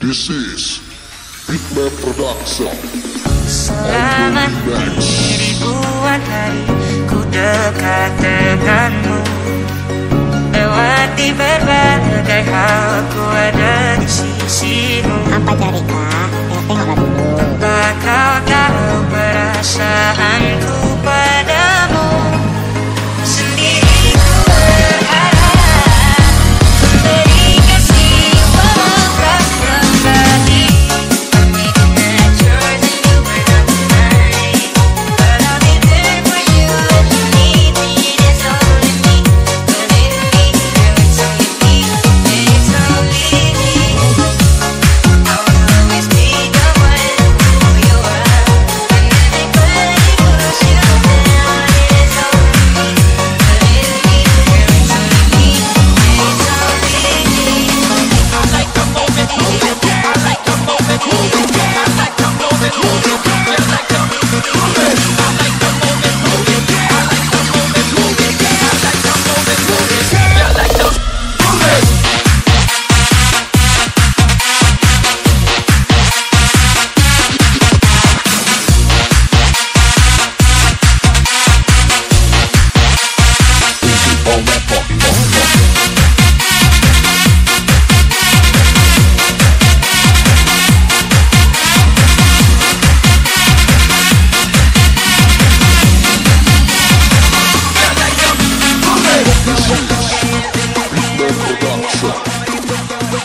This is Hitman Production. Selamat ribuan hari ku dekat denganmu Lewati berbagai hal ku ada di sisimu. Apa dari kau?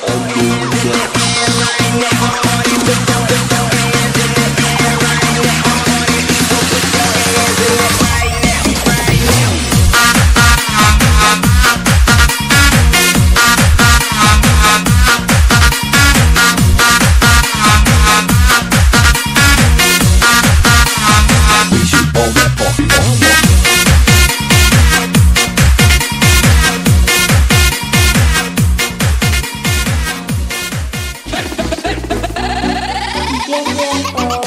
I'm doing that. tiempo.